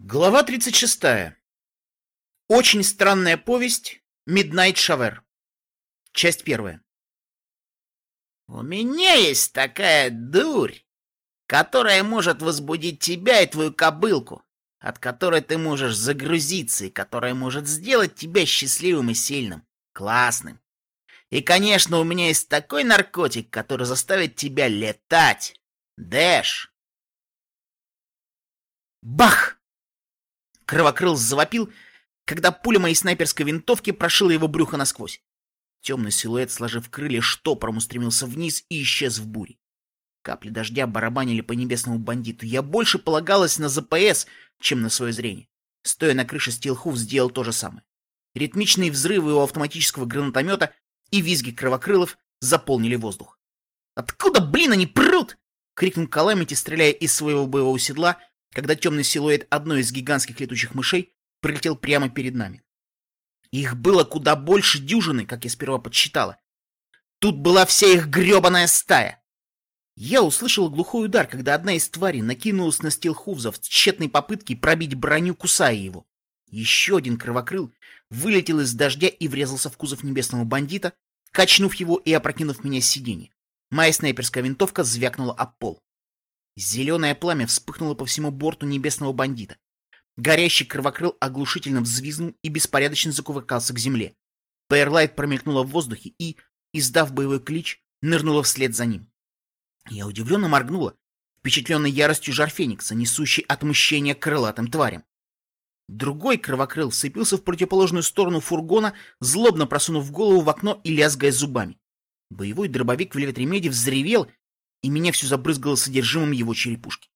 Глава 36. Очень странная повесть Midnight Shower. Часть первая. У меня есть такая дурь, которая может возбудить тебя и твою кобылку, от которой ты можешь загрузиться и которая может сделать тебя счастливым и сильным, классным. И, конечно, у меня есть такой наркотик, который заставит тебя летать. Дэш. Бах! Кровокрыл завопил, когда пуля моей снайперской винтовки прошила его брюхо насквозь. Темный силуэт, сложив крылья, штопором устремился вниз и исчез в буре. Капли дождя барабанили по небесному бандиту. Я больше полагалась на ЗПС, чем на свое зрение. Стоя на крыше Стилхуф сделал то же самое. Ритмичные взрывы у автоматического гранатомета и визги кровокрылов заполнили воздух. «Откуда, блин, они прут?» — крикнул Каламити, стреляя из своего боевого седла когда темный силуэт одной из гигантских летучих мышей прилетел прямо перед нами. Их было куда больше дюжины, как я сперва подсчитала. Тут была вся их гребаная стая. Я услышал глухой удар, когда одна из тварей накинулась на Стилхувза в тщетной попытке пробить броню, кусая его. Еще один кровокрыл вылетел из дождя и врезался в кузов небесного бандита, качнув его и опрокинув меня с сиденья. Моя снайперская винтовка звякнула об пол. Зеленое пламя вспыхнуло по всему борту небесного бандита. Горящий кровокрыл оглушительно взвизгнул и беспорядочно закувыркался к земле. Пэрлайт промелькнула в воздухе и, издав боевой клич, нырнула вслед за ним. Я удивленно моргнула, впечатленной яростью жар Феникса, несущей отмщение крылатым тварям. Другой кровокрыл сцепился в противоположную сторону фургона, злобно просунув голову в окно и лязгая зубами. Боевой дробовик в Леветремеде взревел и меня все забрызгало содержимым его черепушки.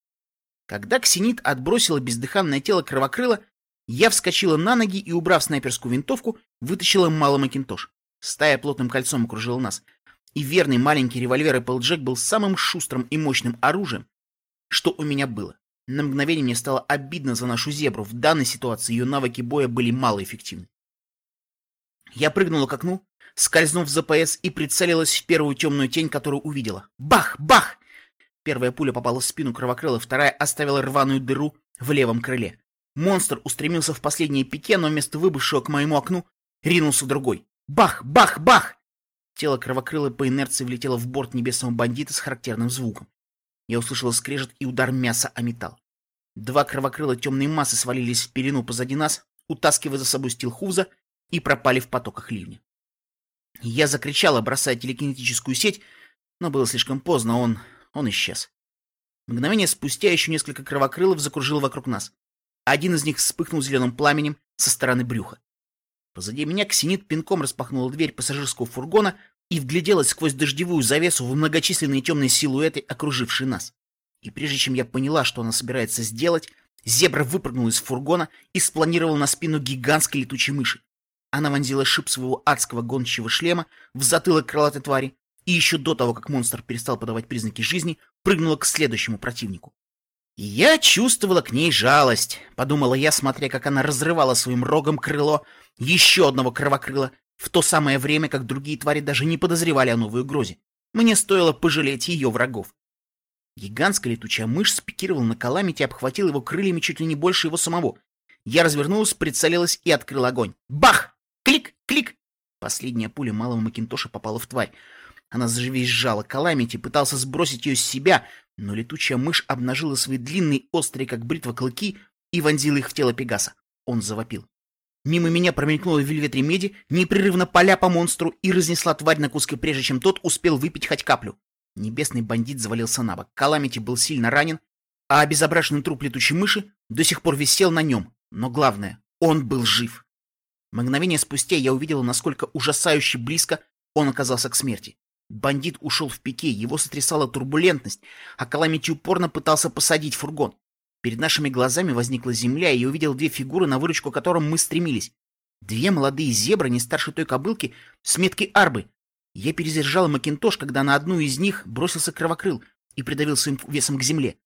Когда Ксенит отбросила бездыханное тело кровокрыла, я вскочила на ноги и, убрав снайперскую винтовку, вытащила малый макинтош. Стая плотным кольцом окружила нас, и верный маленький револьвер Эпплджек был самым шустрым и мощным оружием, что у меня было. На мгновение мне стало обидно за нашу зебру. В данной ситуации ее навыки боя были малоэффективны. Я прыгнула к окну, скользнув за пояс и прицелилась в первую темную тень, которую увидела. Бах! Бах! Первая пуля попала в спину кровокрыла, вторая оставила рваную дыру в левом крыле. Монстр устремился в последнее пике, но вместо выбывшего к моему окну ринулся другой. Бах! Бах! Бах! Тело кровокрыла по инерции влетело в борт небесного бандита с характерным звуком. Я услышала скрежет и удар мяса о металл. Два кровокрыла темной массы свалились в пелену позади нас, утаскивая за собой стилхуза, и пропали в потоках ливня. Я закричала, бросая телекинетическую сеть, но было слишком поздно, он... он исчез. Мгновение спустя еще несколько кровокрылов закружило вокруг нас. Один из них вспыхнул зеленым пламенем со стороны брюха. Позади меня Ксенит пинком распахнула дверь пассажирского фургона и вгляделась сквозь дождевую завесу в многочисленные темные силуэты, окружившие нас. И прежде чем я поняла, что она собирается сделать, зебра выпрыгнула из фургона и спланировала на спину гигантской летучей мыши. Она вонзила шип своего адского гончего шлема в затылок крылатой твари и еще до того, как монстр перестал подавать признаки жизни, прыгнула к следующему противнику. «Я чувствовала к ней жалость», — подумала я, смотря, как она разрывала своим рогом крыло еще одного кровокрыла, в то самое время, как другие твари даже не подозревали о новой угрозе. Мне стоило пожалеть ее врагов. Гигантская летучая мышь спикировала на Каламите и обхватила его крыльями чуть ли не больше его самого. Я развернулась, прицелилась и открыл огонь. Бах! Клик! Последняя пуля малого Макинтоша попала в тварь. Она завизжала Каламити, пытался сбросить ее с себя, но летучая мышь обнажила свои длинные, острые, как бритва, клыки и вонзила их в тело Пегаса. Он завопил. Мимо меня промелькнула Вельвет Ремеди, непрерывно поля по монстру и разнесла тварь на куски, прежде чем тот успел выпить хоть каплю. Небесный бандит завалился на бок. Каламити был сильно ранен, а обезображенный труп летучей мыши до сих пор висел на нем. Но главное, он был жив. Мгновение спустя я увидел, насколько ужасающе близко он оказался к смерти. Бандит ушел в пике, его сотрясала турбулентность, а Каламити упорно пытался посадить фургон. Перед нашими глазами возникла земля, и я увидел две фигуры, на выручку которым мы стремились. Две молодые зебры, не старше той кобылки, с меткой арбы. Я перезаряжал Макинтош, когда на одну из них бросился кровокрыл и придавил своим весом к земле.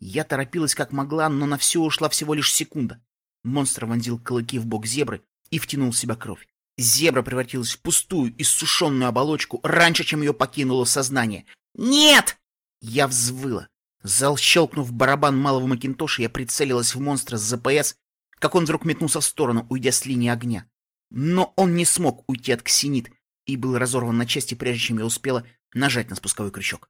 Я торопилась как могла, но на все ушла всего лишь секунда. Монстр вонзил клыки в бок зебры, и втянул в себя кровь. Зебра превратилась в пустую, иссушенную оболочку раньше, чем ее покинуло сознание. «Нет!» Я взвыла. Зал щелкнув барабан малого Макинтоша, я прицелилась в монстра с ЗПС, как он вдруг метнулся в сторону, уйдя с линии огня. Но он не смог уйти от ксенит и был разорван на части, прежде чем я успела нажать на спусковой крючок.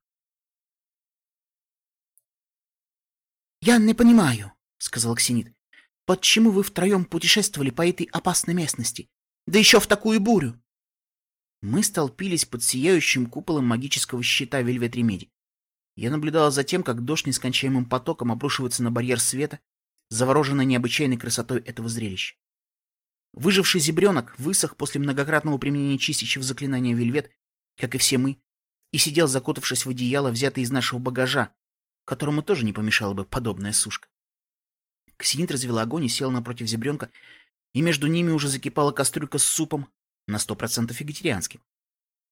«Я не понимаю», — сказал Ксенит, — «почему вы втроем путешествовали по этой опасной местности? Да еще в такую бурю!» Мы столпились под сияющим куполом магического щита Вельвет Ремеди. Я наблюдала за тем, как дождь нескончаемым потоком обрушивается на барьер света, завороженная необычайной красотой этого зрелища. Выживший зебренок высох после многократного применения чистящего заклинания Вельвет, как и все мы, и сидел, закутавшись в одеяло, взятое из нашего багажа, которому тоже не помешала бы подобная сушка. Ксенит развела огонь и села напротив зебренка, и между ними уже закипала кастрюлька с супом, на сто процентов вегетарианским.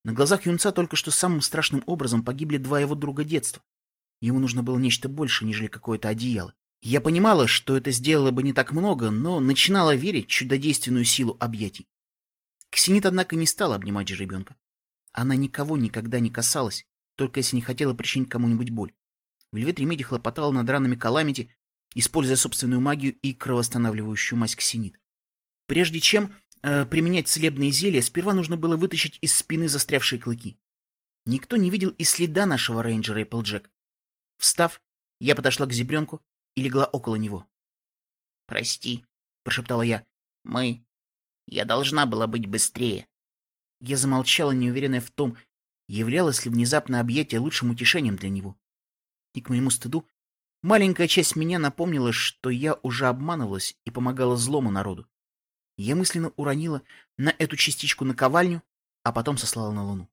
На глазах юнца только что самым страшным образом погибли два его друга детства. Ему нужно было нечто больше, нежели какое-то одеяло. Я понимала, что это сделало бы не так много, но начинала верить в чудодейственную силу объятий. Ксенит, однако, не стала обнимать жеребенка. Она никого никогда не касалась, только если не хотела причинить кому-нибудь боль. Вельвет Ремеди хлопотала над ранами Каламити, используя собственную магию и кровоостанавливающую мазь ксенит. Прежде чем э, применять целебные зелья, сперва нужно было вытащить из спины застрявшие клыки. Никто не видел и следа нашего рейнджера Эпплджек. Встав, я подошла к зебренку и легла около него. «Прости», — прошептала я, — «мы... Я должна была быть быстрее». Я замолчала, неуверенная в том, являлось ли внезапное объятие лучшим утешением для него и, к моему стыду, маленькая часть меня напомнила, что я уже обманывалась и помогала злому народу. Я мысленно уронила на эту частичку наковальню, а потом сослала на луну.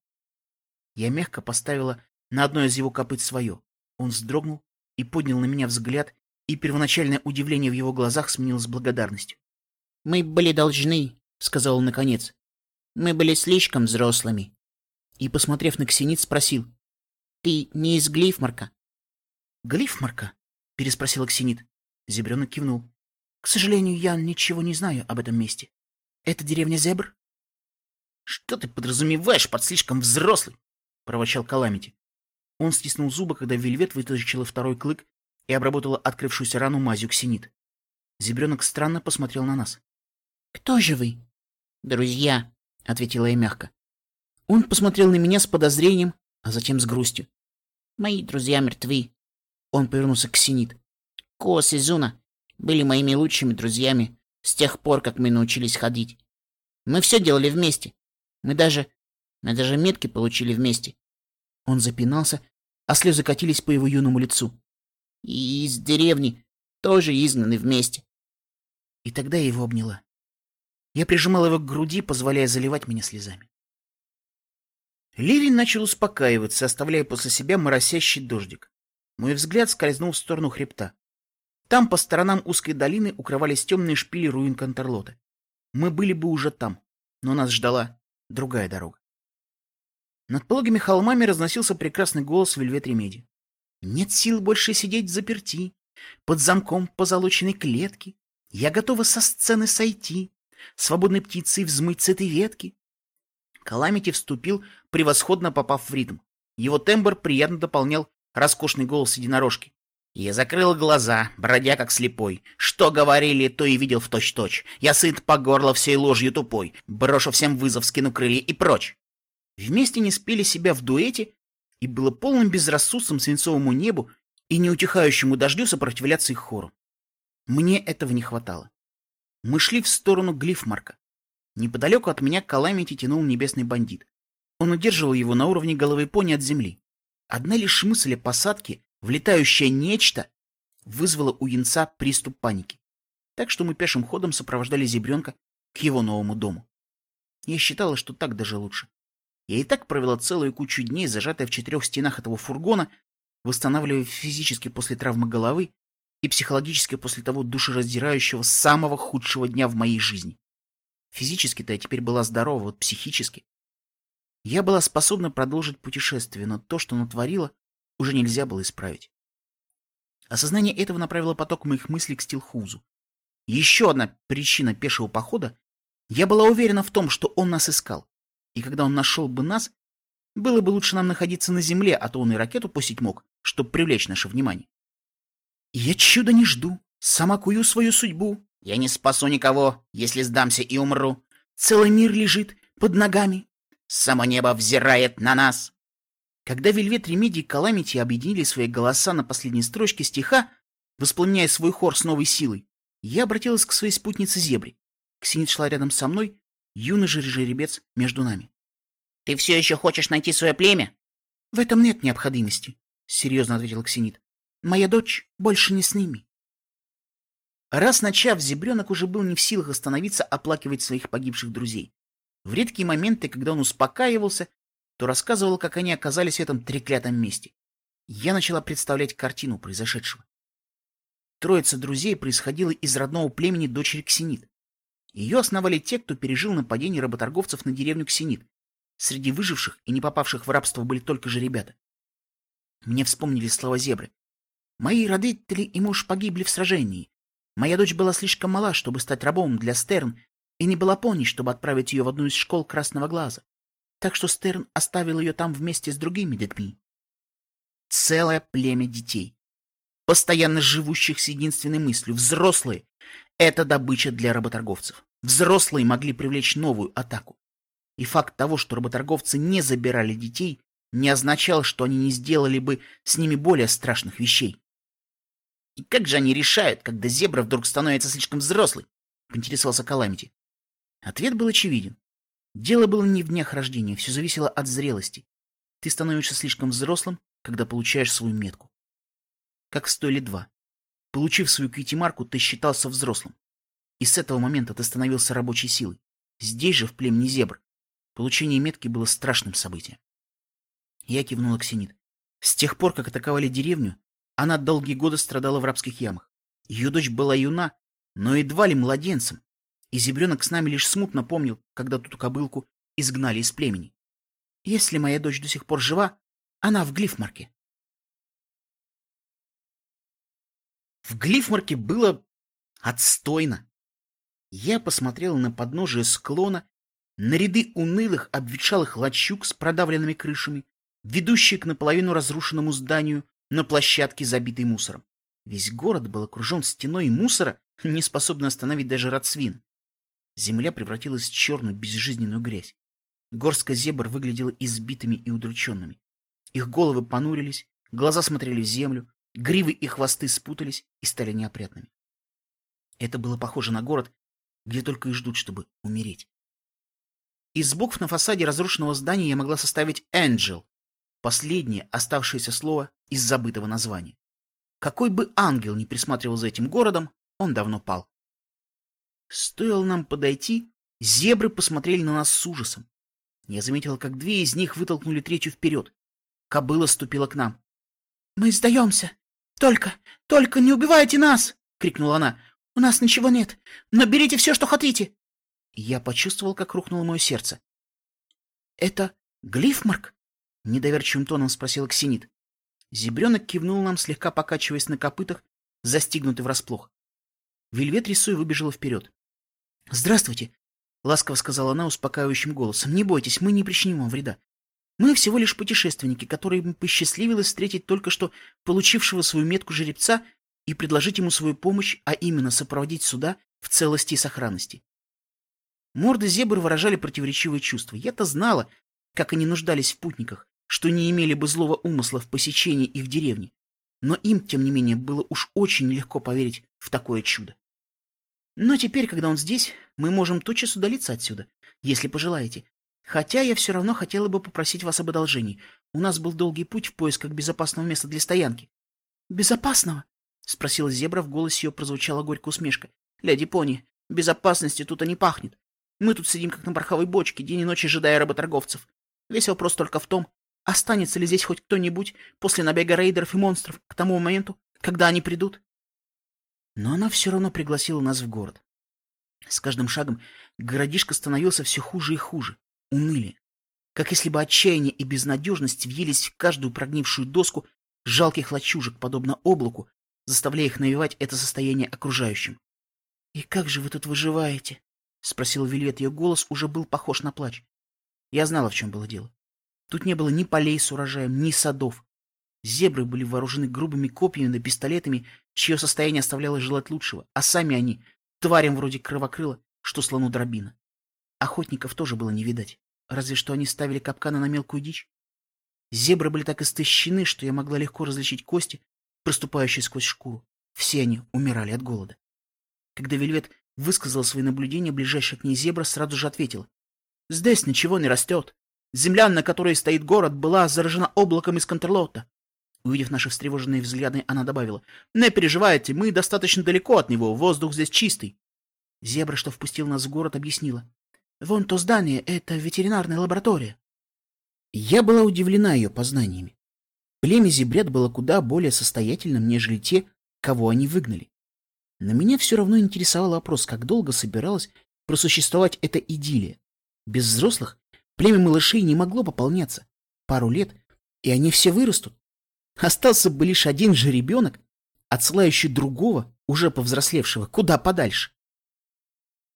Я мягко поставила на одно из его копыт свое. Он вздрогнул и поднял на меня взгляд, и первоначальное удивление в его глазах сменилось благодарностью. — Мы были должны, — сказал он наконец. — Мы были слишком взрослыми. И, посмотрев на Ксенит, спросил. — Ты не из Глифмарка? Глифмарка? Переспросил Ксенит. Зебренок кивнул. К сожалению, я ничего не знаю об этом месте. Это деревня Зебр? Что ты подразумеваешь под слишком взрослый? проворчал Каламити. Он стиснул зубы, когда Вельвет вытащила второй клык и обработала открывшуюся рану мазью ксенит. Зебренок странно посмотрел на нас. «Кто же вы?» «Друзья», — ответила я мягко. Он посмотрел на меня с подозрением, а затем с грустью. «Мои друзья мертвы. Он повернулся к Синит. Кос и Зуна были моими лучшими друзьями с тех пор, как мы научились ходить. Мы все делали вместе. Мы даже... Мы даже метки получили вместе. Он запинался, а слезы катились по его юному лицу. И из деревни тоже изгнаны вместе. И тогда я его обняла. Я прижимала его к груди, позволяя заливать меня слезами. Ливень начал успокаиваться, оставляя после себя моросящий дождик. Мой взгляд скользнул в сторону хребта. Там по сторонам узкой долины укрывались темные шпили руин Контерлота. Мы были бы уже там, но нас ждала другая дорога. Над пологими холмами разносился прекрасный голос Вельвет Ремеди. «Нет сил больше сидеть заперти, под замком позолоченной клетки. Я готова со сцены сойти, свободной птицей взмыть с этой ветки». Каламити вступил, превосходно попав в ритм. Его тембр приятно дополнял роскошный голос единорожки. Я закрыл глаза, бродя как слепой. Что говорили, то и видел в точь-точь. Я сыт по горло всей ложью тупой. Брошу всем вызов, скину крылья и прочь. Вместе не спели себя в дуэте, и было полным безрассудством свинцовому небу и неутихающему дождю сопротивляться их хору. Мне этого не хватало. Мы шли в сторону Глифмарка. Неподалеку от меня Каламити тянул небесный бандит. Он удерживал его на уровне головы пони от земли. Одна лишь мысль о посадке, влетающее нечто, вызвала у янца приступ паники. Так что мы пешим ходом сопровождали зебренка к его новому дому. Я считала, что так даже лучше. Я и так провела целую кучу дней, зажатая в четырех стенах этого фургона, восстанавливая физически после травмы головы и психологически после того душераздирающего самого худшего дня в моей жизни. Физически-то я теперь была здорова, вот психически я была способна продолжить путешествие, но то, что натворила, уже нельзя было исправить. Осознание этого направило поток моих мыслей к Стилхузу. Еще одна причина пешего похода — я была уверена в том, что он нас искал. И когда он нашел бы нас, было бы лучше нам находиться на земле, а то он и ракету пустить мог, чтобы привлечь наше внимание. Я чуда не жду, сама кую свою судьбу. Я не спасу никого, если сдамся и умру. Целый мир лежит под ногами. Само небо взирает на нас. Когда Вельвет Ремеди и Каламити объединили свои голоса на последней строчке стиха, воспламеняя свой хор с новой силой, я обратилась к своей спутнице Зебре. Ксенит шла рядом со мной, юный же жеребец между нами. — Ты все еще хочешь найти свое племя? — В этом нет необходимости, — серьезно ответил Ксенит. — Моя дочь больше не с ними. Раз начав, Зебренок уже был не в силах остановиться оплакивать своих погибших друзей. В редкие моменты, когда он успокаивался, то рассказывал, как они оказались в этом треклятом месте. Я начала представлять картину произошедшего. Троица друзей происходила из родного племени дочери Ксенит. Ее основали те, кто пережил нападение работорговцев на деревню Ксенит. Среди выживших и не попавших в рабство были только же ребята. Мне вспомнили слова зебры. Мои родители и муж погибли в сражении. Моя дочь была слишком мала, чтобы стать рабом для Стерн, и не была пони, чтобы отправить ее в одну из школ Красного Глаза. Так что Стерн оставил ее там вместе с другими детьми. Целое племя детей, постоянно живущих с единственной мыслью. Взрослые — это добыча для работорговцев. Взрослые могли привлечь новую атаку. И факт того, что работорговцы не забирали детей, не означал, что они не сделали бы с ними более страшных вещей. «И как же они решают, когда зебра вдруг становится слишком взрослой?» — поинтересовался Каламити. Ответ был очевиден. Дело было не в днях рождения, все зависело от зрелости. Ты становишься слишком взрослым, когда получаешь свою метку. Как в стойле два. Получив свою кьюти-марку, ты считался взрослым. И с этого момента ты становился рабочей силой. Здесь же, в племени зебр, получение метки было страшным событием. Я кивнула Ксенит. С тех пор, как атаковали деревню, она долгие годы страдала в рабских ямах. Ее дочь была юна, но едва ли младенцем, и зебренок с нами лишь смутно помнил, когда ту кобылку изгнали из племени. Если моя дочь до сих пор жива, она в Глифмарке. В Глифмарке было отстойно. Я посмотрел на подножие склона, на ряды унылых, обветшалых лачуг с продавленными крышами, ведущие к наполовину разрушенному зданию на площадке, забитой мусором. Весь город был окружен стеной мусора, не способной остановить даже рацвин. Земля превратилась в черную безжизненную грязь. Горстка зебр выглядела избитыми и удрученными. Их головы понурились, глаза смотрели в землю, гривы и хвосты спутались и стали неопрятными. Это было похоже на город, где только и ждут, чтобы умереть. Из букв на фасаде разрушенного здания я могла составить «Angel», последнее оставшееся слово из забытого названия. Какой бы ангел ни присматривал за этим городом, он давно пал. Стоило нам подойти, зебры посмотрели на нас с ужасом. Я заметила, как две из них вытолкнули третью вперед. Кобыла ступила к нам. — Мы сдаемся. Только, только не убивайте нас! — крикнула она. — У нас ничего нет, но берите все, что хотите. Я почувствовал, как рухнуло мое сердце. — Это Глифмарк? — недоверчивым тоном спросил Ксенит. Зебренок кивнул нам, слегка покачиваясь на копытах, застигнутый врасплох. Вельвет рисуя выбежала вперед. — Здравствуйте! — ласково сказала она успокаивающим голосом. — Не бойтесь, мы не причиним вам вреда. Мы всего лишь путешественники, которым посчастливилось встретить только что получившего свою метку жеребца и предложить ему свою помощь, а именно сопроводить сюда в целости и сохранности. Морды зебр выражали противоречивые чувства. Я-то знала, как они нуждались в путниках, что не имели бы злого умысла в посещении их деревни. Но им, тем не менее, было уж очень легко поверить в такое чудо. Но теперь, когда он здесь, мы можем тотчас удалиться отсюда, если пожелаете. Хотя я все равно хотела бы попросить вас об одолжении. У нас был долгий путь в поисках безопасного места для стоянки. — Безопасного? — спросила зебра, в голосе ее прозвучала горькая усмешка. — Леди Пони, безопасности тут и не пахнет. Мы тут сидим, как на пороховой бочке, день и ночь ожидая работорговцев. Весь вопрос только в том, останется ли здесь хоть кто-нибудь после набега рейдеров и монстров к тому моменту, когда они придут. Но она все равно пригласила нас в город. С каждым шагом городишко становился все хуже и хуже, уныли. Как если бы отчаяние и безнадежность въелись в каждую прогнившую доску жалких лачужек, подобно облаку, заставляя их навевать это состояние окружающим. — И как же вы тут выживаете? — спросил Вильвет. Ее голос уже был похож на плач. Я знала, в чем было дело. Тут не было ни полей с урожаем, ни садов. Зебры были вооружены грубыми копьями да пистолетами, чье состояние оставляло желать лучшего, а сами они — тварям вроде кровокрыла, что слону дробина. Охотников тоже было не видать, разве что они ставили капканы на мелкую дичь. Зебры были так истощены, что я могла легко различить кости, проступающие сквозь шкуру. Все они умирали от голода. Когда Вельвет высказала свои наблюдения, ближайшая к ней зебра сразу же ответила. «Здесь ничего не растет. Земля, на которой стоит город, была заражена облаком из Контерлота. Увидев наши встревоженные взгляды, она добавила. «Не переживайте, мы достаточно далеко от него, воздух здесь чистый». Зебра, что впустил нас в город, объяснила. «Вон то здание — это ветеринарная лаборатория». Я была удивлена ее познаниями. Племя зебрят было куда более состоятельным, нежели те, кого они выгнали. Но меня все равно интересовал вопрос, как долго собиралась просуществовать эта идиллия. Без взрослых племя малышей не могло пополняться. Пару лет, и они все вырастут. Остался бы лишь один же ребенок, отсылающий другого, уже повзрослевшего, куда подальше.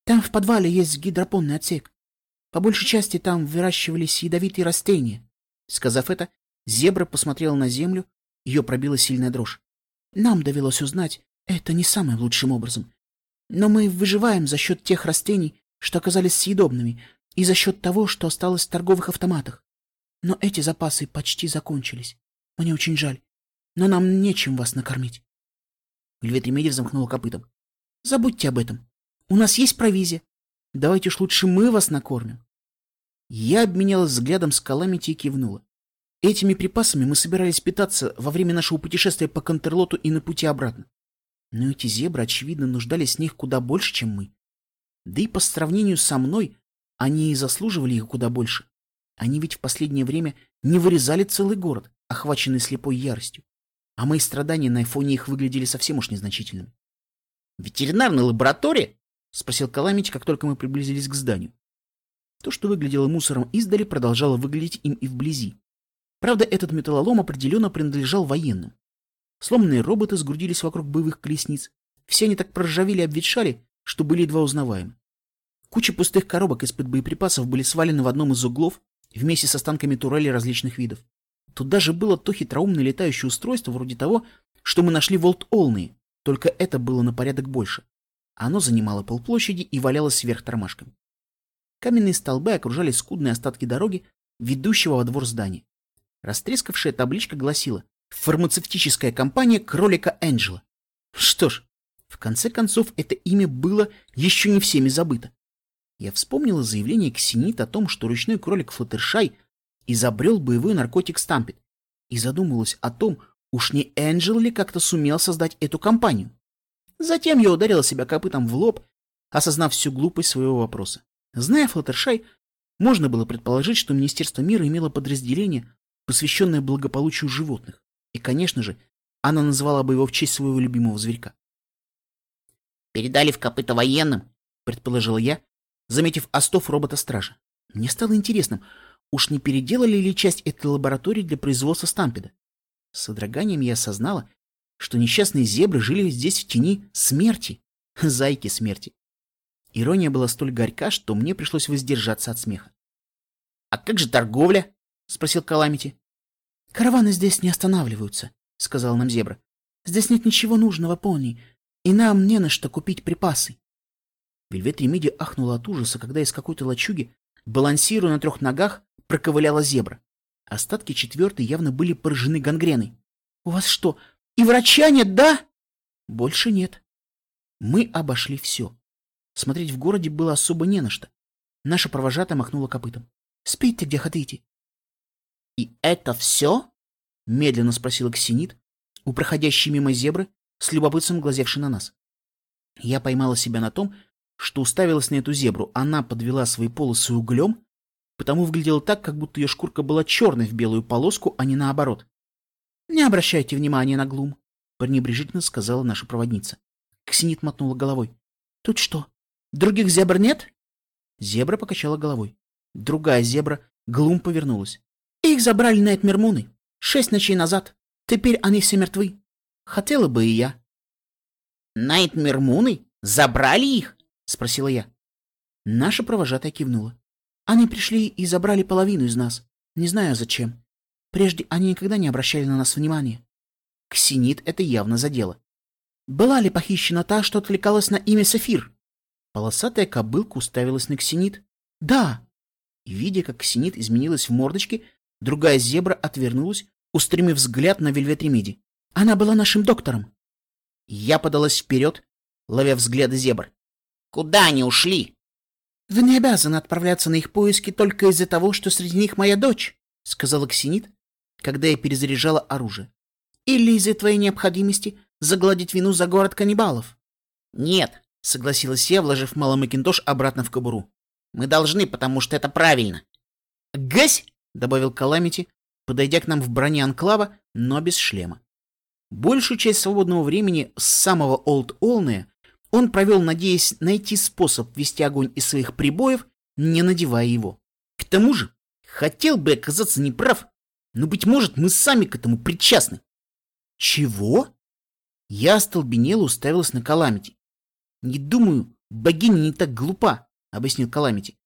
Там в подвале есть гидропонный отсек. По большей части там выращивались ядовитые растения. Сказав это, зебра посмотрела на землю, ее пробила сильная дрожь. Нам довелось узнать, это не самым лучшим образом. Но мы выживаем за счет тех растений, что оказались съедобными, и за счет того, что осталось в торговых автоматах. Но эти запасы почти закончились. Мне очень жаль, но нам нечем вас накормить. Львет замкнула копытом. Забудьте об этом. У нас есть провизия. Давайте уж лучше мы вас накормим. Я обменялась взглядом с Каламити и кивнула. Этими припасами мы собирались питаться во время нашего путешествия по Контерлоту и на пути обратно. Но эти зебры, очевидно, нуждались в них куда больше, чем мы. Да и по сравнению со мной, они и заслуживали их куда больше. Они ведь в последнее время не вырезали целый город, охваченный слепой яростью. А мои страдания на фоне их выглядели совсем уж незначительными. «Ветеринарная лаборатория?» — спросил Каламич, как только мы приблизились к зданию. То, что выглядело мусором издали, продолжало выглядеть им и вблизи. Правда, этот металлолом определенно принадлежал военным. Сломанные роботы сгрудились вокруг боевых колесниц. Все они так проржавели и обветшали, что были едва узнаваемы. Куча пустых коробок из-под боеприпасов были свалены в одном из углов вместе с останками турелей различных видов. Тут даже было то хитроумное летающее устройство вроде того, что мы нашли в Олд-Олны, только это было на порядок больше. Оно занимало полплощади и валялось сверх тормашками. Каменные столбы окружали скудные остатки дороги, ведущего во двор здания. Растрескавшая табличка гласила «Фармацевтическая компания кролика Энджела». Что ж, в конце концов, это имя было еще не всеми забыто. Я вспомнила заявление Ксенит о том, что ручной кролик Флаттершай изобрел боевой наркотик Стампет и задумалась о том, уж не Энджел ли как-то сумел создать эту компанию. Затем я ударила себя копытом в лоб, осознав всю глупость своего вопроса. Зная Флаттершай, можно было предположить, что Министерство мира имело подразделение, посвященное благополучию животных. И, конечно же, она называла бы его в честь своего любимого зверька. «Передали в копыта военным», — предположила я, заметив остов робота-стража. Мне стало интересным, уж не переделали ли часть этой лаборатории для производства стампеда. С содроганием я осознала, что несчастные зебры жили здесь в тени смерти, зайки смерти. Ирония была столь горька, что мне пришлось воздержаться от смеха. — А как же торговля? — спросил Каламити. — Караваны здесь не останавливаются, — сказал нам зебра. — Здесь нет ничего нужного, пони, и нам не на что купить припасы. Вельвет Ремиди ахнула от ужаса, когда из какой-то лачуги, балансируя на трех ногах, проковыляла зебра. Остатки четвертой явно были поражены гангреной. — У вас что, и врача нет, да? — Больше нет. Мы обошли все. Смотреть в городе было особо не на что. Наша провожатая махнула копытом. — Спите, где хотите. — И это все? — медленно спросила Ксенит, у проходящей мимо зебры, с любопытством глазевшей на нас. Я поймала себя на том, что уставилась на эту зебру. Она подвела свои полосы углем, потому выглядело так, как будто ее шкурка была черной в белую полоску, а не наоборот. — Не обращайте внимания на глум, — пренебрежительно сказала наша проводница. Ксенит мотнула головой. — Тут что, других зебр нет? Зебра покачала головой. Другая зебра, глум, повернулась. — Их забрали на Этмермуны. Шесть ночей назад. Теперь они все мертвы. Хотела бы и я. — Найтмермуны? Забрали их? — спросила я. Наша провожатая кивнула. Они пришли и забрали половину из нас. Не знаю зачем. Прежде они никогда не обращали на нас внимания. Ксенит это явно задело. Была ли похищена та, что отвлекалась на имя Сафир? Полосатая кобылка уставилась на Ксенит. Да. И, видя, как Ксенит изменилась в мордочке, другая зебра отвернулась, устремив взгляд на Вельвет Ремиди. Она была нашим доктором. Я подалась вперед, ловя взгляды зебр. Куда они ушли? Вы не обязаны отправляться на их поиски только из-за того, что среди них моя дочь, сказала Ксенит, когда я перезаряжала оружие. Или из-за твоей необходимости загладить вину за город каннибалов. Нет, согласилась я, вложив малый макинтош обратно в кобуру. Мы должны, потому что это правильно. Гась! добавил Каламити, подойдя к нам в броне анклава, но без шлема. Большую часть свободного времени с самого Олд Олнея он провел, надеясь найти способ вести огонь из своих прибоев, не надевая его. К тому же, хотел бы оказаться неправ, но, быть может, мы сами к этому причастны. Чего? Я остолбенела уставилась на Каламити. Не думаю, богиня не так глупа, объяснил Каламити.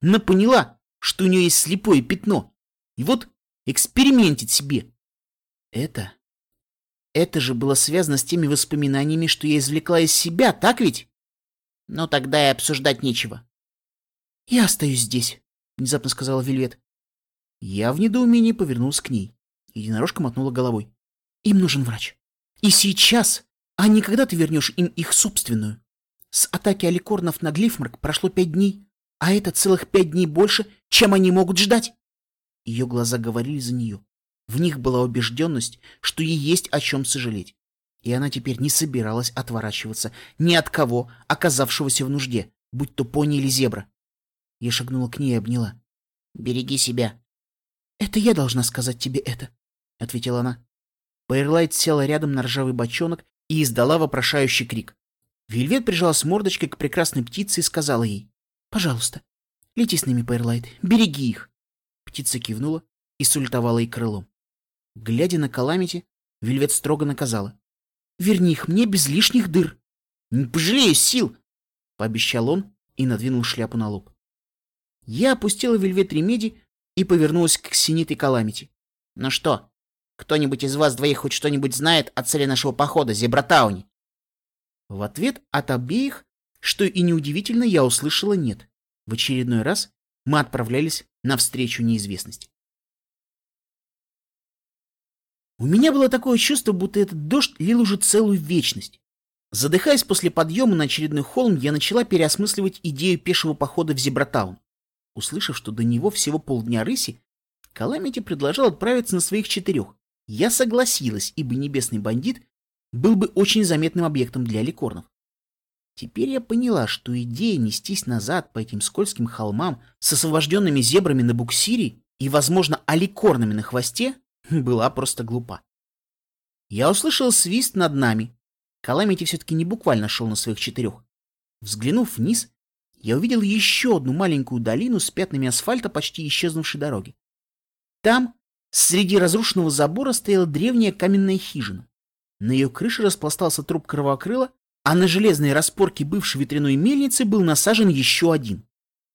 Но поняла, что у нее есть слепое пятно. И вот экспериментит себе. Это это же было связано с теми воспоминаниями, что я извлекла из себя, так ведь? Ну, тогда и обсуждать нечего. Я остаюсь здесь, внезапно сказала Вельвет. Я в недоумении повернулся к ней. Единорожка мотнула головой. Им нужен врач. И сейчас, а не когда ты вернешь им их собственную. С атаки аликорнов на Глифмарк прошло пять дней, а это целых пять дней больше, чем они могут ждать. Ее глаза говорили за нее. В них была убежденность, что ей есть о чем сожалеть. И она теперь не собиралась отворачиваться ни от кого, оказавшегося в нужде, будь то пони или зебра. Я шагнула к ней и обняла. «Береги себя». «Это я должна сказать тебе это», — ответила она. Пайрлайт села рядом на ржавый бочонок и издала вопрошающий крик. Вельвет прижалась мордочкой к прекрасной птице и сказала ей, «Пожалуйста, лети с ними, Пайрлайт, береги их». Птица кивнула и сультовала ей крылом. Глядя на Каламити, Вельвет строго наказала. «Верни их мне без лишних дыр!» «Не пожалею сил!» — пообещал он и надвинул шляпу на лоб. Я опустила Вельвет Ремеди и повернулась к Синит и Каламити. «Ну что, кто-нибудь из вас двоих хоть что-нибудь знает о цели нашего похода, Зебратауни?» В ответ от обеих, что и неудивительно, я услышала «нет». В очередной раз мы отправлялись навстречу неизвестности. У меня было такое чувство, будто этот дождь лил уже целую вечность. Задыхаясь после подъема на очередной холм, я начала переосмысливать идею пешего похода в Зебратаун. Услышав, что до него всего полдня рыси, Каламити предложил отправиться на своих четырех. Я согласилась, ибо небесный бандит был бы очень заметным объектом для ликорнов. Теперь я поняла, что идея нестись назад по этим скользким холмам с освобожденными зебрами на буксире и, возможно, аликорнами на хвосте была просто глупа. Я услышал свист над нами. Каламити все-таки не буквально шел на своих четырех. Взглянув вниз, я увидел еще одну маленькую долину с пятнами асфальта почти исчезнувшей дороги. Там, среди разрушенного забора, стояла древняя каменная хижина. На ее крыше распластался труп кровокрыла, а на железной распорке бывшей ветряной мельницы был насажен еще один.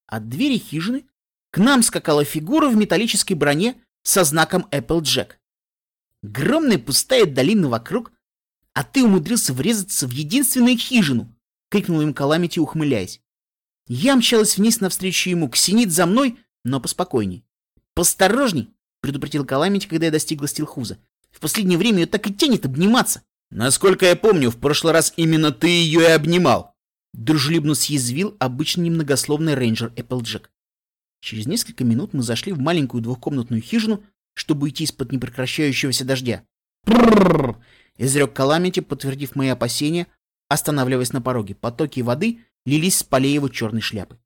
От двери хижины к нам скакала фигура в металлической броне со знаком Applejack. Огромная пустая долина вокруг, а ты умудрился врезаться в единственную хижину, крикнул им Каламити, ухмыляясь. Я мчалась вниз навстречу ему, ксенит за мной, но поспокойней. «Посторожней!» — предупредил Каламити, когда я достигла стилхуза. «В последнее время ее так и тянет обниматься!» «Насколько я помню, в прошлый раз именно ты ее и обнимал!» Дружелюбно съязвил обычно немногословный рейнджер Эпплджек. Через несколько минут мы зашли в маленькую двухкомнатную хижину, чтобы уйти из-под непрекращающегося дождя. «Пррррр!» — изрек Каламити, подтвердив мои опасения, останавливаясь на пороге. Потоки воды лились с полей его черной шляпы.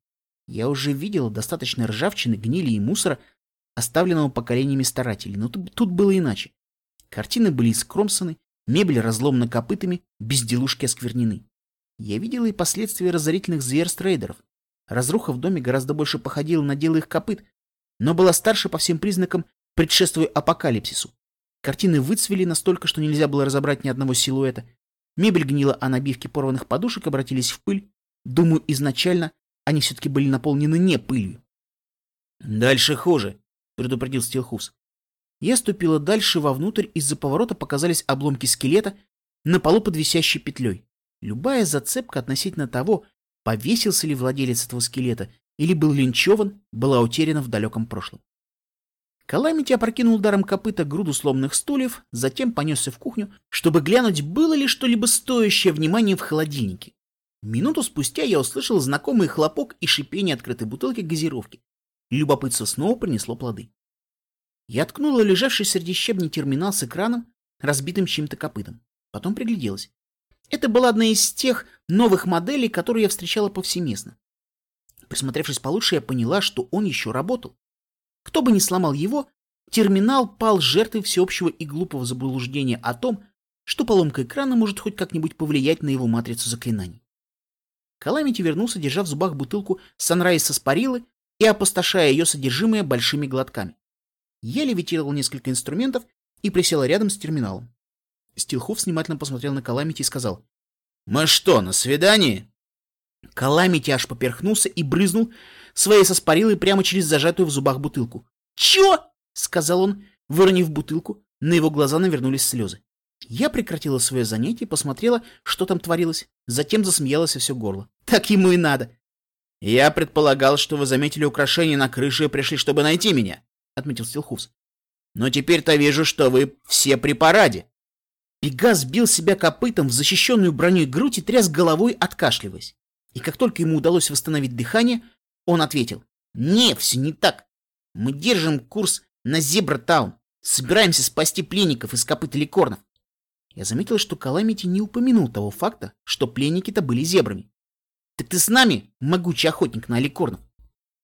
Я уже видела достаточно ржавчины, гнили и мусора, оставленного поколениями старателей, но тут, было иначе. Картины были искромсаны, мебель разломана копытами, безделушки осквернены. Я видела и последствия разорительных зверств рейдеров. Разруха в доме гораздо больше походила на дело их копыт, но была старше по всем признакам, предшествуя апокалипсису. Картины выцвели настолько, что нельзя было разобрать ни одного силуэта. Мебель гнила, а набивки порванных подушек обратились в пыль. Думаю, изначально они все-таки были наполнены не пылью. «Дальше хуже», — предупредил Стилхус. Я ступила дальше вовнутрь, из-за поворота показались обломки скелета на полу под висящей петлей. Любая зацепка относительно того, повесился ли владелец этого скелета или был линчеван, была утеряна в далеком прошлом. Каламити опрокинул ударом копыта груду сломанных стульев, затем понесся в кухню, чтобы глянуть, было ли что-либо стоящее внимания в холодильнике. Минуту спустя я услышал знакомый хлопок и шипение открытой бутылки газировки. Любопытство снова принесло плоды. Я ткнула лежавший среди щебней терминал с экраном, разбитым чьим-то копытом. Потом пригляделась. Это была одна из тех новых моделей, которые я встречала повсеместно. Присмотревшись получше, я поняла, что он еще работал. Кто бы ни сломал его, терминал пал жертвой всеобщего и глупого заблуждения о том, что поломка экрана может хоть как-нибудь повлиять на его матрицу заклинаний. Каламити вернулся, держа в зубах бутылку Санрайса Спарилы и опустошая ее содержимое большими глотками. Я левитировал несколько инструментов и присела рядом с терминалом. Стилхов внимательно посмотрел на Каламити и сказал. «Мы что, на свидании?» Каламити аж поперхнулся и брызнул своей соспарилой прямо через зажатую в зубах бутылку. «Чё?» — сказал он, выронив бутылку. На его глаза навернулись слезы. Я прекратила свое занятие и посмотрела, что там творилось. Затем засмеялась во все горло. Так ему и надо. «Я предполагал, что вы заметили украшение на крыше и пришли, чтобы найти меня», — отметил Стилхуфс. «Но теперь-то вижу, что вы все при параде». Пегас бил себя копытом в защищенную броней грудь и тряс головой, откашливаясь. И как только ему удалось восстановить дыхание, он ответил. «Не, все не так. Мы держим курс на Зебратаун. Собираемся спасти пленников из копыт ликорнов. Я заметил, что Каламити не упомянул того факта, что пленники-то были зебрами. «Так ты с нами, могучий охотник на аликорнов?»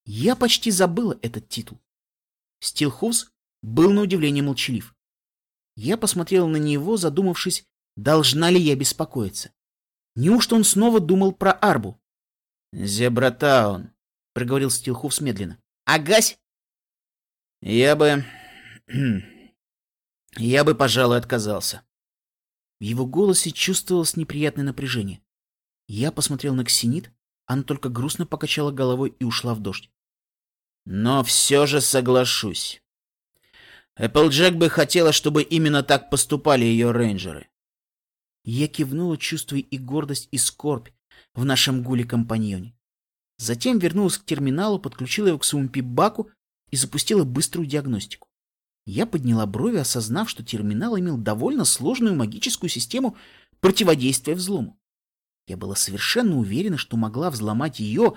Я почти забыла этот титул. Стилхус был на удивление молчалив. Я посмотрел на него, задумавшись, должна ли я беспокоиться. Неужто он снова думал про Арбу? «Зебратаун», — проговорил Стилхуфс медленно. «Агась?» «Я бы... я бы, пожалуй, отказался». В его голосе чувствовалось неприятное напряжение. Я посмотрел на Ксенит, она только грустно покачала головой и ушла в дождь. Но все же соглашусь. Эпплджек бы хотела, чтобы именно так поступали ее рейнджеры. Я кивнула, чувствуя и гордость, и скорбь в нашем гуле-компаньоне. Затем вернулась к терминалу, подключила его к своему пип-баку и запустила быструю диагностику. Я подняла брови, осознав, что терминал имел довольно сложную магическую систему противодействия взлому. Я была совершенно уверена, что могла взломать ее,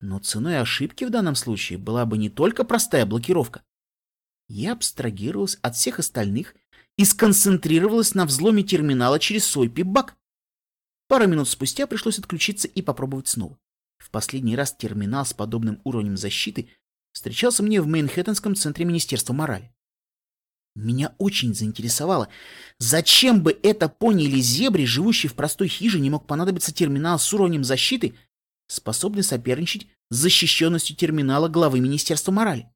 но ценой ошибки в данном случае была бы не только простая блокировка. Я абстрагировалась от всех остальных и сконцентрировалась на взломе терминала через свой пип-бак. Пару минут спустя пришлось отключиться и попробовать снова. В последний раз терминал с подобным уровнем защиты встречался мне в Мейнхэттенском центре Министерства морали. Меня очень заинтересовало, зачем бы это пони или зебре, живущий в простой хижине, мог понадобиться терминал с уровнем защиты, способный соперничать с защищенностью терминала главы Министерства морали.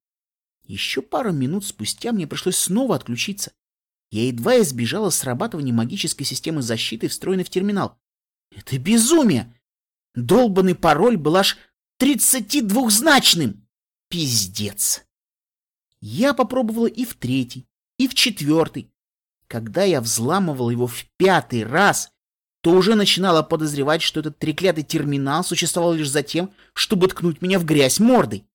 Еще пару минут спустя мне пришлось снова отключиться. Я едва избежала срабатывания магической системы защиты, встроенной в терминал. Это безумие! Долбанный пароль был аж 32-значным! Пиздец! Я попробовала и в третий, и в четвертый. Когда я взламывал его в пятый раз, то уже начинала подозревать, что этот треклятый терминал существовал лишь за тем, чтобы ткнуть меня в грязь мордой.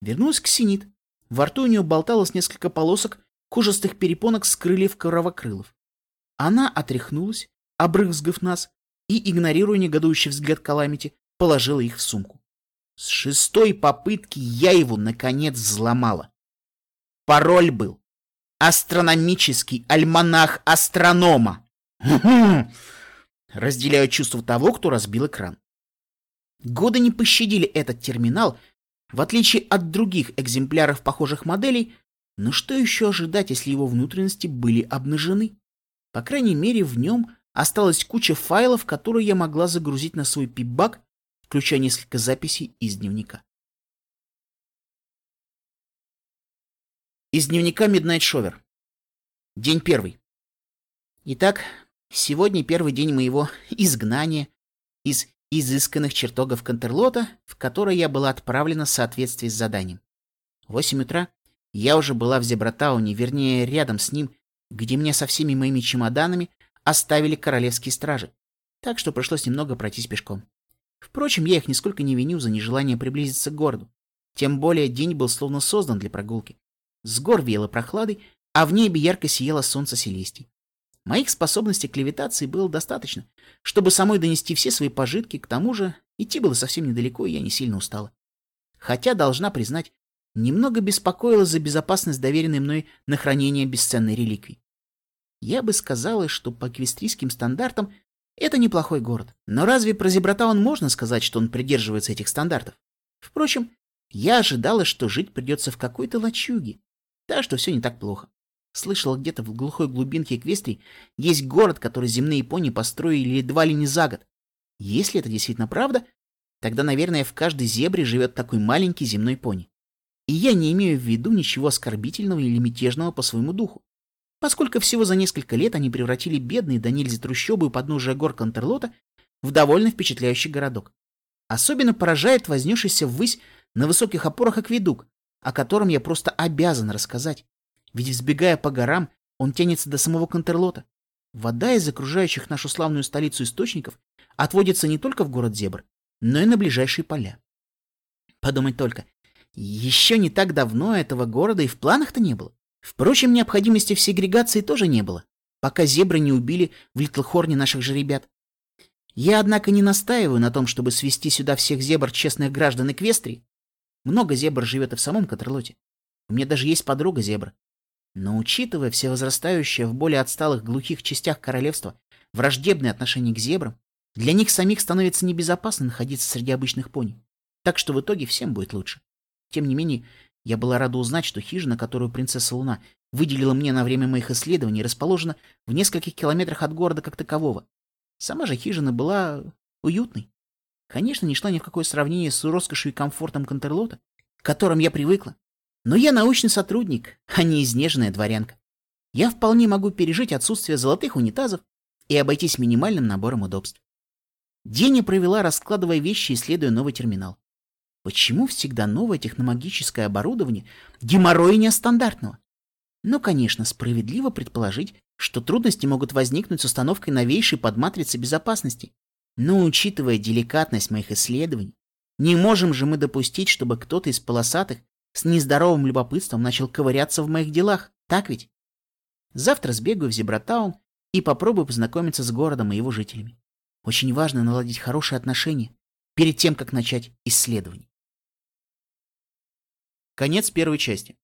Вернулась к Синит. Во рту у нее болталось несколько полосок кожистых перепонок с крыльев коровокрылов. Она отряхнулась, обрызгав нас, и, игнорируя негодующий взгляд Каламити, положила их в сумку. С шестой попытки я его, наконец, взломала. Пароль был Астрономический альманах астронома. Разделяю чувство того, кто разбил экран. Годы не пощадили этот терминал, в отличие от других экземпляров похожих моделей, но что еще ожидать, если его внутренности были обнажены? По крайней мере, в нем осталась куча файлов, которые я могла загрузить на свой пип-бак, включая несколько записей из дневника. Из дневника Midnight Shover. День первый. Итак, сегодня первый день моего изгнания из изысканных чертогов Контерлота, в которое я была отправлена в соответствии с заданием. В 8 утра Я уже была в Зебратауне, вернее, рядом с ним, где меня со всеми моими чемоданами оставили королевские стражи, так что пришлось немного пройтись пешком. Впрочем, я их нисколько не виню за нежелание приблизиться к городу. Тем более день был словно создан для прогулки. С гор веяло прохладой, а в небе ярко сияло солнце Селестий. Моих способностей к левитации было достаточно, чтобы самой донести все свои пожитки, к тому же идти было совсем недалеко, и я не сильно устала. Хотя, должна признать, немного беспокоила за безопасность доверенной мной на хранение бесценной реликвии. Я бы сказала, что по квестрийским стандартам это неплохой город. Но разве про Зебратаун можно сказать, что он придерживается этих стандартов? Впрочем, я ожидала, что жить придется в какой-то лачуге. Так что все не так плохо. Слышала, где-то в глухой глубинке Эквестрии есть город, который земные пони построили едва ли не за год. Если это действительно правда, тогда, наверное, в каждой зебре живет такой маленький земной пони. И я не имею в виду ничего оскорбительного или мятежного по своему духу поскольку всего за несколько лет они превратили бедные до нельзя трущобы у подножия гор Контерлота в довольно впечатляющий городок. Особенно поражает вознесшийся ввысь на высоких опорах акведук, о котором я просто обязан рассказать. Ведь, взбегая по горам, он тянется до самого Контерлота. Вода из окружающих нашу славную столицу источников отводится не только в город Зебр, но и на ближайшие поля. Подумать только, еще не так давно этого города и в планах-то не было. Впрочем, необходимости в сегрегации тоже не было, пока зебры не убили в Литлхорне наших же ребят. Я, однако, не настаиваю на том, чтобы свести сюда всех зебр честных граждан Эквестрии. Много зебр живет и в самом Катерлоте. У меня даже есть подруга зебра. Но учитывая все возрастающее в более отсталых глухих частях королевства враждебное отношение к зебрам, для них самих становится небезопасно находиться среди обычных пони. Так что в итоге всем будет лучше. Тем не менее, я была рада узнать, что хижина, которую принцесса Луна выделила мне на время моих исследований, расположена в нескольких километрах от города как такового. Сама же хижина была уютной. Конечно, не шла ни в какое сравнение с роскошью и комфортом Контерлота, к которым я привыкла. Но я научный сотрудник, а не изнеженная дворянка. Я вполне могу пережить отсутствие золотых унитазов и обойтись минимальным набором удобств. День я провела, раскладывая вещи исследуя новый терминал. Почему всегда новое техномагическое оборудование геморройнее стандартного? Ну, конечно, справедливо предположить, что трудности могут возникнуть с установкой новейшей подматрицы безопасности. Но учитывая деликатность моих исследований, не можем же мы допустить, чтобы кто-то из полосатых с нездоровым любопытством начал ковыряться в моих делах, так ведь? Завтра сбегаю в Зебратаун и попробую познакомиться с городом и его жителями. Очень важно наладить хорошие отношения перед тем, как начать исследование. Конец первой части.